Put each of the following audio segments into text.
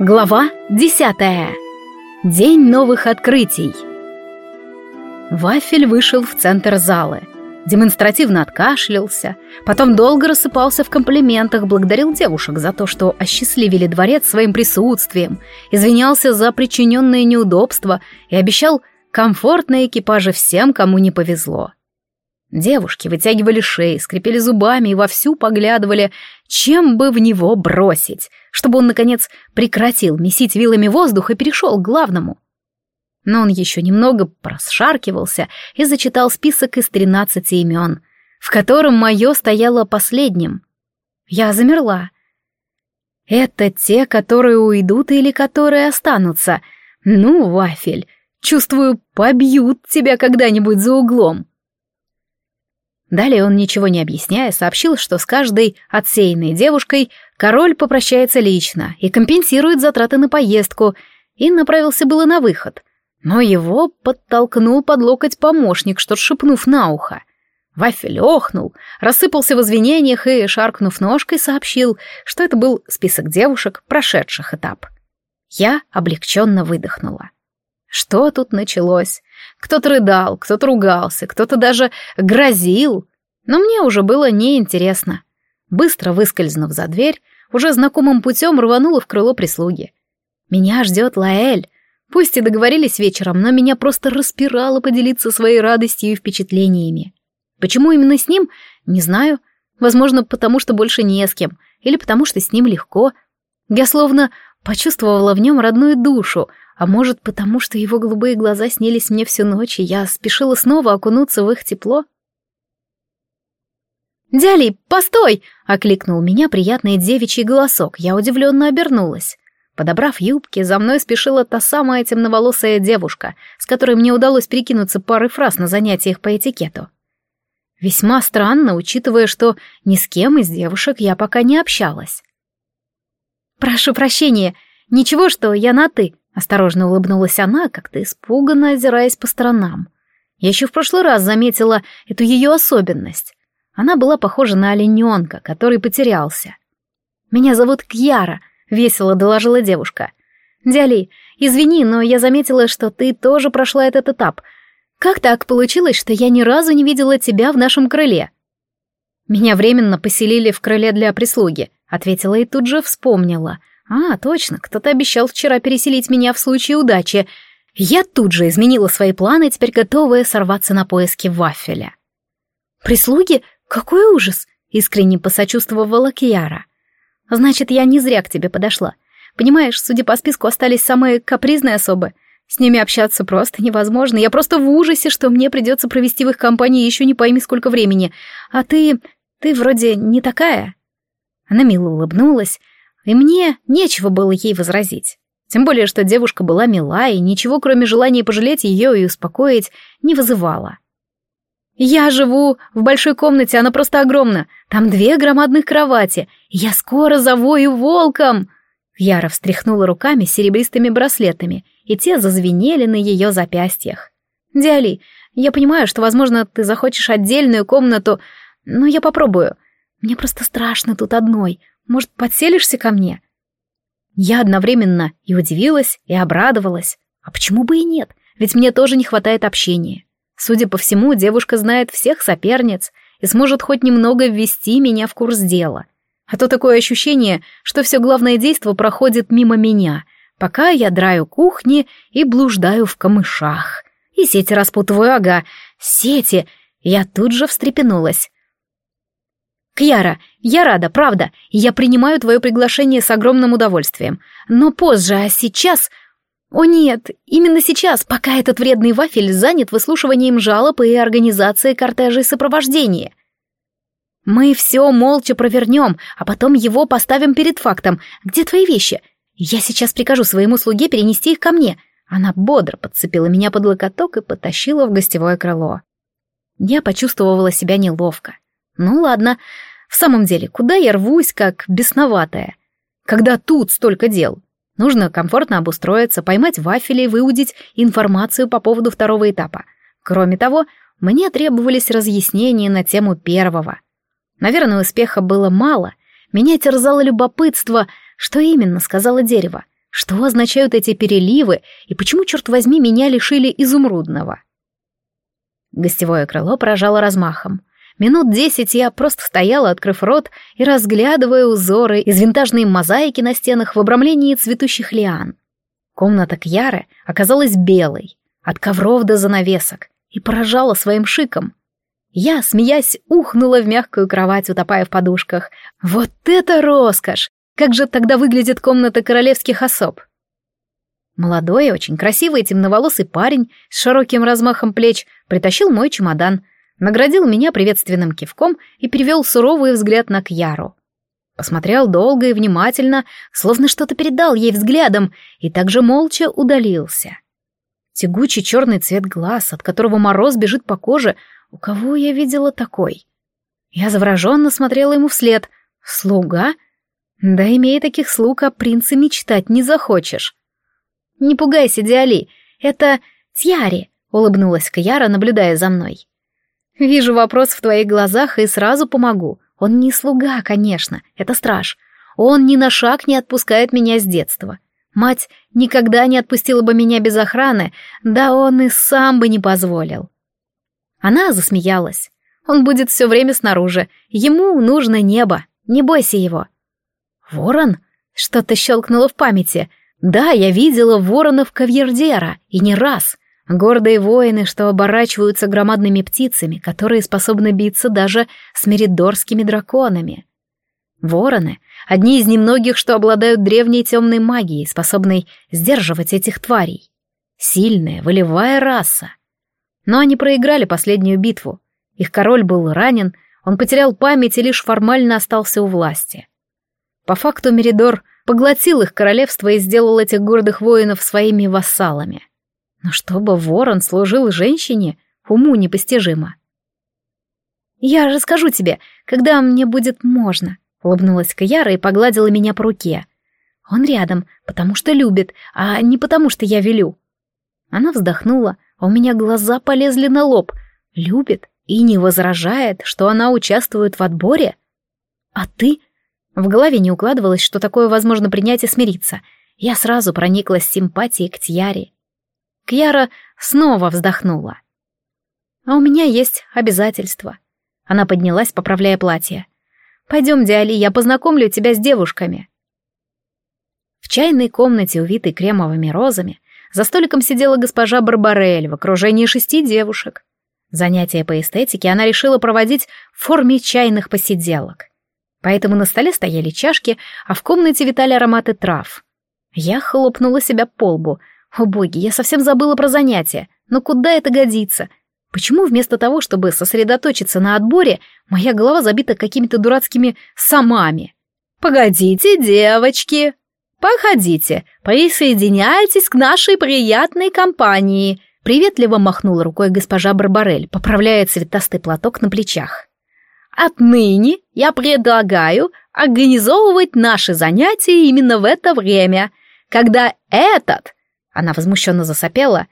Глава десятая. День новых открытий. Вафель вышел в центр залы. Демонстративно откашлялся, потом долго рассыпался в комплиментах, благодарил девушек за то, что осчастливили дворец своим присутствием, извинялся за причиненные неудобства и обещал комфортные экипажи всем, кому не повезло. Девушки вытягивали шеи, скрипели зубами и вовсю поглядывали, чем бы в него бросить, чтобы он, наконец, прекратил месить вилами воздух и перешел к главному. Но он еще немного просшаркивался и зачитал список из тринадцати имен, в котором мое стояло последним. Я замерла. Это те, которые уйдут или которые останутся. Ну, Вафель, чувствую, побьют тебя когда-нибудь за углом. Далее он, ничего не объясняя, сообщил, что с каждой отсеянной девушкой король попрощается лично и компенсирует затраты на поездку, и направился было на выход. Но его подтолкнул под локоть помощник, что шепнув на ухо. Вафель охнул, рассыпался в извинениях и, шаркнув ножкой, сообщил, что это был список девушек, прошедших этап. Я облегченно выдохнула. Что тут началось? Кто-то рыдал, кто-то ругался, кто-то даже грозил. Но мне уже было неинтересно. Быстро выскользнув за дверь, уже знакомым путем рванула в крыло прислуги. Меня ждет Лаэль. Пусть и договорились вечером, но меня просто распирало поделиться своей радостью и впечатлениями. Почему именно с ним, не знаю. Возможно, потому что больше не с кем, или потому что с ним легко. Я словно почувствовала в нем родную душу, а может, потому что его голубые глаза снились мне всю ночь, и я спешила снова окунуться в их тепло? «Дяли, постой!» — окликнул меня приятный девичий голосок. Я удивленно обернулась. Подобрав юбки, за мной спешила та самая темноволосая девушка, с которой мне удалось перекинуться парой фраз на занятиях по этикету. Весьма странно, учитывая, что ни с кем из девушек я пока не общалась. «Прошу прощения, ничего, что я на «ты», Осторожно улыбнулась она, как-то испуганно озираясь по сторонам. Я еще в прошлый раз заметила эту ее особенность. Она была похожа на олененка, который потерялся. «Меня зовут Кьяра», — весело доложила девушка. «Дяли, извини, но я заметила, что ты тоже прошла этот этап. Как так получилось, что я ни разу не видела тебя в нашем крыле?» «Меня временно поселили в крыле для прислуги», — ответила и тут же вспомнила. А, точно, кто-то обещал вчера переселить меня в случае удачи. Я тут же изменила свои планы, теперь готовая сорваться на поиски вафеля. «Прислуги? Какой ужас!» — искренне посочувствовала Киара. «Значит, я не зря к тебе подошла. Понимаешь, судя по списку, остались самые капризные особы. С ними общаться просто невозможно. Я просто в ужасе, что мне придется провести в их компании еще не пойми сколько времени. А ты... ты вроде не такая». Она мило улыбнулась, и мне нечего было ей возразить. Тем более, что девушка была мила и ничего, кроме желания пожалеть ее и успокоить, не вызывала. «Я живу в большой комнате, она просто огромна. Там две громадных кровати. Я скоро завою волком!» Яра встряхнула руками с серебристыми браслетами, и те зазвенели на ее запястьях. «Диали, я понимаю, что, возможно, ты захочешь отдельную комнату, но я попробую. Мне просто страшно тут одной. Может, подселишься ко мне?» Я одновременно и удивилась, и обрадовалась. А почему бы и нет? Ведь мне тоже не хватает общения. Судя по всему, девушка знает всех соперниц и сможет хоть немного ввести меня в курс дела. А то такое ощущение, что все главное действо проходит мимо меня, пока я драю кухни и блуждаю в камышах. И сети распутываю, ага, сети. Я тут же встрепенулась. «Кьяра, я рада, правда, я принимаю твое приглашение с огромным удовольствием. Но позже, а сейчас...» «О нет, именно сейчас, пока этот вредный вафель занят выслушиванием жалоб и организацией кортежей сопровождения. Мы все молча провернем, а потом его поставим перед фактом. Где твои вещи? Я сейчас прикажу своему слуге перенести их ко мне». Она бодро подцепила меня под локоток и потащила в гостевое крыло. Я почувствовала себя неловко. Ну ладно, в самом деле, куда я рвусь, как бесноватая? Когда тут столько дел. Нужно комфортно обустроиться, поймать вафели и выудить информацию по поводу второго этапа. Кроме того, мне требовались разъяснения на тему первого. Наверное, успеха было мало. Меня терзало любопытство, что именно сказала дерево. Что означают эти переливы и почему, черт возьми, меня лишили изумрудного? Гостевое крыло поражало размахом. Минут десять я просто стояла, открыв рот, и разглядывая узоры из винтажной мозаики на стенах в обрамлении цветущих лиан. Комната Кьяры оказалась белой, от ковров до занавесок, и поражала своим шиком. Я, смеясь, ухнула в мягкую кровать, утопая в подушках. Вот это роскошь! Как же тогда выглядит комната королевских особ? Молодой, очень красивый темноволосый парень с широким размахом плеч притащил мой чемодан, наградил меня приветственным кивком и перевел суровый взгляд на Кьяру. Посмотрел долго и внимательно, словно что-то передал ей взглядом, и также молча удалился. Тягучий черный цвет глаз, от которого мороз бежит по коже, у кого я видела такой? Я завороженно смотрела ему вслед. Слуга? Да имея таких слуг, о принце мечтать не захочешь. «Не пугайся, Диали, это Тьяри», — улыбнулась Каяра, наблюдая за мной. «Вижу вопрос в твоих глазах и сразу помогу. Он не слуга, конечно, это страж. Он ни на шаг не отпускает меня с детства. Мать никогда не отпустила бы меня без охраны, да он и сам бы не позволил». Она засмеялась. «Он будет все время снаружи. Ему нужно небо. Не бойся его». «Ворон?» Что-то щелкнуло в памяти. Да, я видела воронов Кавьердера, и не раз. Гордые воины, что оборачиваются громадными птицами, которые способны биться даже с меридорскими драконами. Вороны — одни из немногих, что обладают древней темной магией, способной сдерживать этих тварей. Сильная, волевая раса. Но они проиграли последнюю битву. Их король был ранен, он потерял память и лишь формально остался у власти. По факту Меридор поглотил их королевство и сделал этих гордых воинов своими вассалами. Но чтобы ворон служил женщине, уму непостижимо. «Я расскажу тебе, когда мне будет можно», — улыбнулась Каяра и погладила меня по руке. «Он рядом, потому что любит, а не потому что я велю». Она вздохнула, а у меня глаза полезли на лоб. Любит и не возражает, что она участвует в отборе? А ты в голове не укладывалось, что такое возможно принять и смириться. Я сразу прониклась симпатией к Тьяре. Кьяра снова вздохнула. «А у меня есть обязательства». Она поднялась, поправляя платье. «Пойдем, Диали, я познакомлю тебя с девушками». В чайной комнате, увитой кремовыми розами, за столиком сидела госпожа Барбарель в окружении шести девушек. Занятия по эстетике она решила проводить в форме чайных посиделок. Поэтому на столе стояли чашки, а в комнате витали ароматы трав. Я хлопнула себя по лбу. О боги, я совсем забыла про занятия. Но куда это годится? Почему вместо того, чтобы сосредоточиться на отборе, моя голова забита какими-то дурацкими самами? «Погодите, девочки! Походите, присоединяйтесь к нашей приятной компании!» Приветливо махнула рукой госпожа Барбарель, поправляя цветастый платок на плечах. Отныне я предлагаю организовывать наши занятия именно в это время, когда этот, она возмущенно засопела,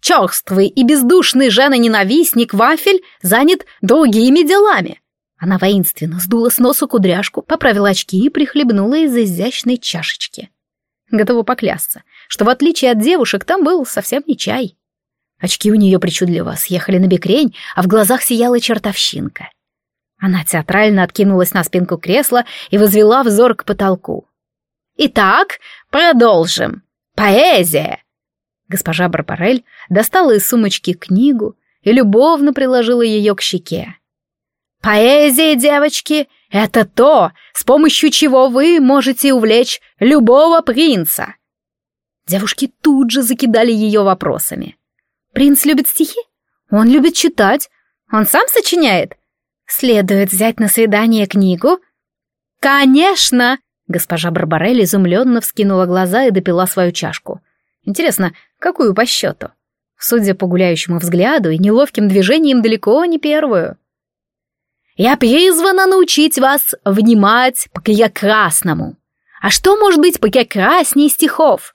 черствый и бездушный жена-ненавистник Вафель занят другими делами. Она воинственно сдула с носа кудряшку, поправила очки и прихлебнула из изящной чашечки. Готова поклясться, что в отличие от девушек там был совсем не чай. Очки у нее причудливо съехали на бекрень, а в глазах сияла чертовщинка. Она театрально откинулась на спинку кресла и возвела взор к потолку. «Итак, продолжим. Поэзия!» Госпожа Барбарель достала из сумочки книгу и любовно приложила ее к щеке. «Поэзия, девочки, это то, с помощью чего вы можете увлечь любого принца!» Девушки тут же закидали ее вопросами. «Принц любит стихи? Он любит читать. Он сам сочиняет? Следует взять на свидание книгу? Конечно! Госпожа Барбарель изумленно вскинула глаза и допила свою чашку. Интересно, какую по счету? Судя по гуляющему взгляду и неловким движениям, далеко не первую. «Я призвана научить вас внимать по-красному. А что может быть по-красней стихов?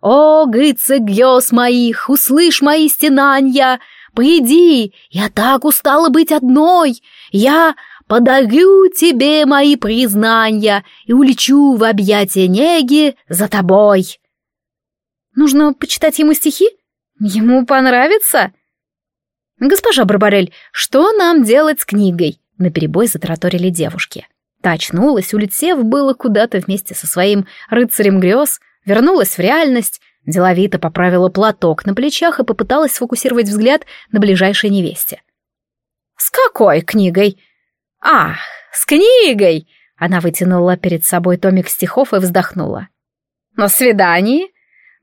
О, гыцы гьёс моих, услышь мои стенанья, приди, я так устала быть одной, я подарю тебе мои признания и улечу в объятия неги за тобой. Нужно почитать ему стихи? Ему понравится? Госпожа Барбарель, что нам делать с книгой? Наперебой затараторили девушки. Та очнулась, улетев было куда-то вместе со своим рыцарем грез, вернулась в реальность, деловито поправила платок на плечах и попыталась сфокусировать взгляд на ближайшей невесте. «С какой книгой?» «Ах, с книгой!» Она вытянула перед собой томик стихов и вздохнула. «На свидании?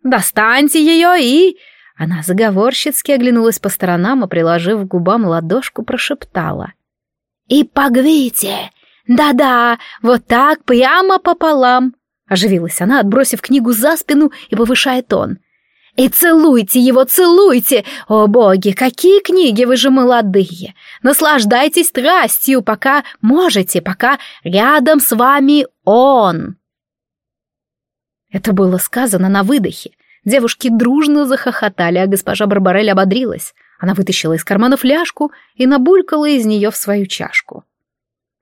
Достаньте ее и...» Она заговорщицки оглянулась по сторонам и, приложив к губам ладошку, прошептала. «И погвите! Да-да, вот так, прямо пополам!» Оживилась она, отбросив книгу за спину и повышая тон. «И целуйте его, целуйте! О, боги, какие книги, вы же молодые! Наслаждайтесь страстью, пока можете, пока рядом с вами он!» Это было сказано на выдохе. Девушки дружно захохотали, а госпожа Барбарель ободрилась. Она вытащила из кармана фляжку и набулькала из нее в свою чашку.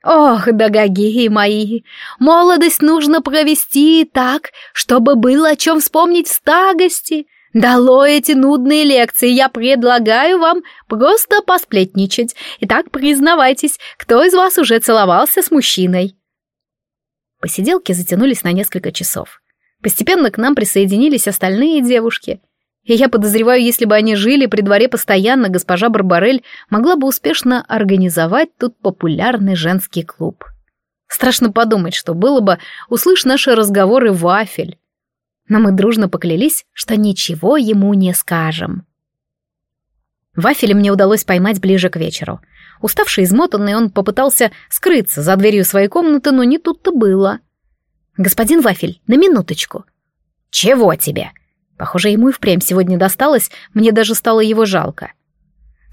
«Ох, дорогие мои, молодость нужно провести так, чтобы было о чем вспомнить в старости. Дало эти нудные лекции, я предлагаю вам просто посплетничать. Итак, признавайтесь, кто из вас уже целовался с мужчиной?» Посиделки затянулись на несколько часов. Постепенно к нам присоединились остальные девушки. И я подозреваю, если бы они жили при дворе постоянно, госпожа Барбарель могла бы успешно организовать тут популярный женский клуб. Страшно подумать, что было бы, услышь наши разговоры вафель. Но мы дружно поклялись, что ничего ему не скажем. Вафеля мне удалось поймать ближе к вечеру. Уставший измотанный, он попытался скрыться за дверью своей комнаты, но не тут-то было. «Господин Вафель, на минуточку». «Чего тебе?» Похоже, ему и впрямь сегодня досталось, мне даже стало его жалко.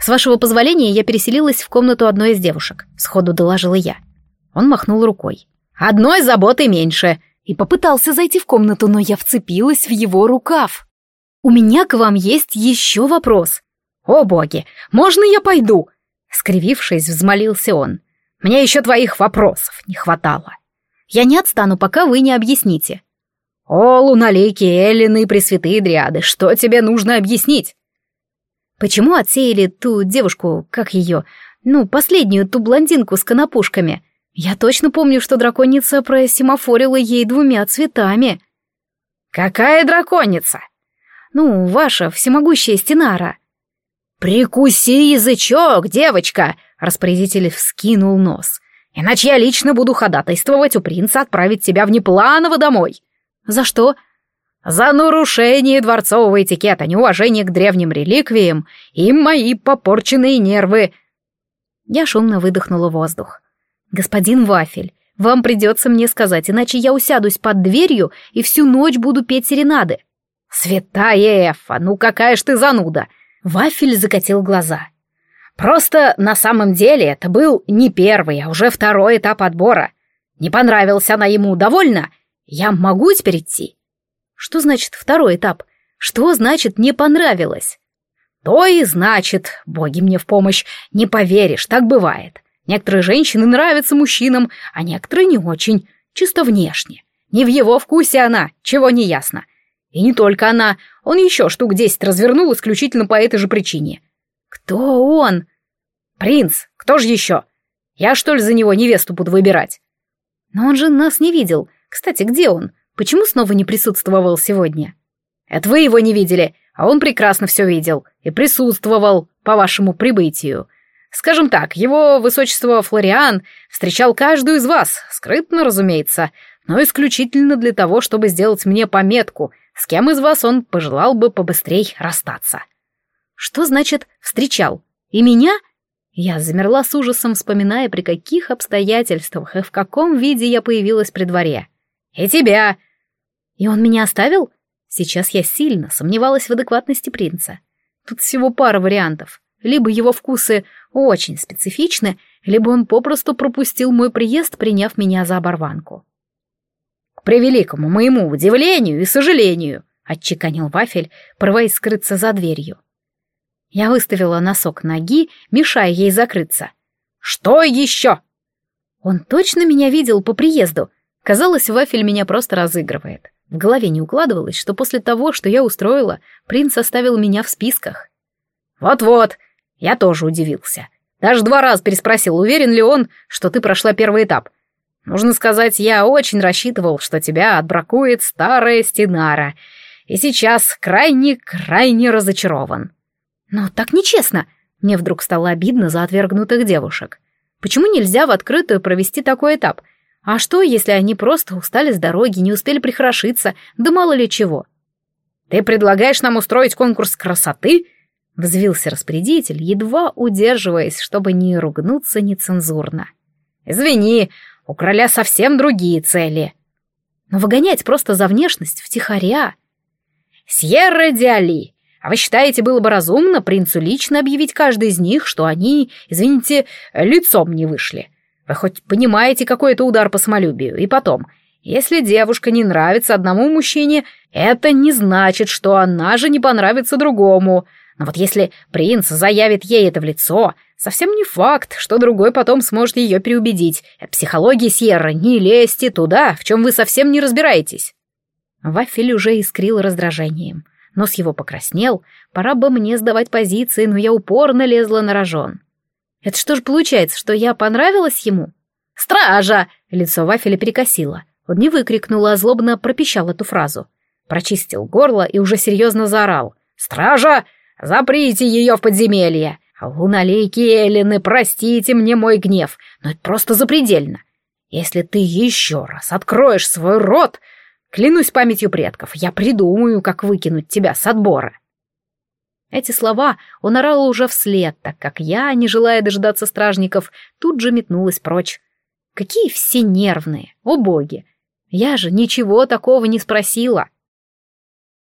«С вашего позволения я переселилась в комнату одной из девушек», — сходу доложила я. Он махнул рукой. «Одной заботы меньше!» И попытался зайти в комнату, но я вцепилась в его рукав. «У меня к вам есть еще вопрос». «О боги, можно я пойду?» Скривившись, взмолился он. «Мне еще твоих вопросов не хватало». «Я не отстану, пока вы не объясните». «О, луналикие эллины пресвятые дриады, что тебе нужно объяснить?» «Почему отсеяли ту девушку, как ее, ну, последнюю, ту блондинку с конопушками? Я точно помню, что драконица просимофорила ей двумя цветами». «Какая драконица?» «Ну, ваша всемогущая Стенара». «Прикуси язычок, девочка!» — распорядитель вскинул нос. «Иначе я лично буду ходатайствовать у принца отправить тебя внепланово домой». «За что?» «За нарушение дворцового этикета, неуважение к древним реликвиям и мои попорченные нервы». Я шумно выдохнула воздух. «Господин Вафель, вам придется мне сказать, иначе я усядусь под дверью и всю ночь буду петь серенады». «Святая Эфа, ну какая ж ты зануда!» Вафель закатил глаза. «Просто на самом деле это был не первый, а уже второй этап отбора. Не понравился она ему, довольно? Я могу теперь идти? Что значит второй этап? Что значит не понравилось? То и значит, боги мне в помощь, не поверишь, так бывает. Некоторые женщины нравятся мужчинам, а некоторые не очень, чисто внешне. Не в его вкусе она, чего не ясно. И не только она, он еще штук десять развернул исключительно по этой же причине. Кто он? Принц, кто же еще? Я что ли за него невесту буду выбирать? Но он же нас не видел, кстати, где он? Почему снова не присутствовал сегодня? Это вы его не видели, а он прекрасно все видел и присутствовал по вашему прибытию. Скажем так, его высочество Флориан встречал каждую из вас, скрытно, разумеется, но исключительно для того, чтобы сделать мне пометку, с кем из вас он пожелал бы побыстрей расстаться. Что значит «встречал»? И меня? Я замерла с ужасом, вспоминая, при каких обстоятельствах и в каком виде я появилась при дворе. «И тебя!» «И он меня оставил?» Сейчас я сильно сомневалась в адекватности принца. Тут всего пара вариантов. Либо его вкусы очень специфичны, либо он попросту пропустил мой приезд, приняв меня за оборванку. «К превеликому моему удивлению и сожалению», — отчеканил Вафель, порываясь скрыться за дверью. Я выставила носок ноги, мешая ей закрыться. «Что еще?» Он точно меня видел по приезду, Казалось, Вафель меня просто разыгрывает. В голове не укладывалось, что после того, что я устроила, принц оставил меня в списках. «Вот-вот, я тоже удивился. Даже два раза переспросил, уверен ли он, что ты прошла первый этап. Нужно сказать, я очень рассчитывал, что тебя отбракует старая Стенара, и сейчас крайне-крайне разочарован». «Но так нечестно!» Мне вдруг стало обидно за отвергнутых девушек. Почему нельзя в открытую провести такой этап? А что, если они просто устали с дороги, не успели прихорошиться, да мало ли чего? «Ты предлагаешь нам устроить конкурс красоты?» Взвился распорядитель, едва удерживаясь, чтобы не ругнуться нецензурно. «Извини, у короля совсем другие цели». Но выгонять просто за внешность втихаря... «Сьерра Диали, а вы считаете, было бы разумно принцу лично объявить каждый из них, что они, извините, лицом не вышли? Вы хоть понимаете, какой это удар по самолюбию? И потом, если девушка не нравится одному мужчине, это не значит, что она же не понравится другому. Но вот если принц заявит ей это в лицо, совсем не факт, что другой потом сможет ее переубедить. Это психология Сьерра, не лезьте туда, в чем вы совсем не разбираетесь. Вафель уже искрил раздражением. Нос его покраснел, пора бы мне сдавать позиции, но я упорно лезла на рожон. Это что ж получается, что я понравилась ему? «Стража!» — лицо Вафеля перекосило. Он не выкрикнул, а злобно пропищал эту фразу. Прочистил горло и уже серьезно заорал. «Стража! Заприте ее в подземелье! Луналейки Эллины, простите мне мой гнев, но это просто запредельно. Если ты еще раз откроешь свой рот, клянусь памятью предков, я придумаю, как выкинуть тебя с отбора». Эти слова он орал уже вслед, так как я, не желая дожидаться стражников, тут же метнулась прочь. Какие все нервные, о боги! Я же ничего такого не спросила.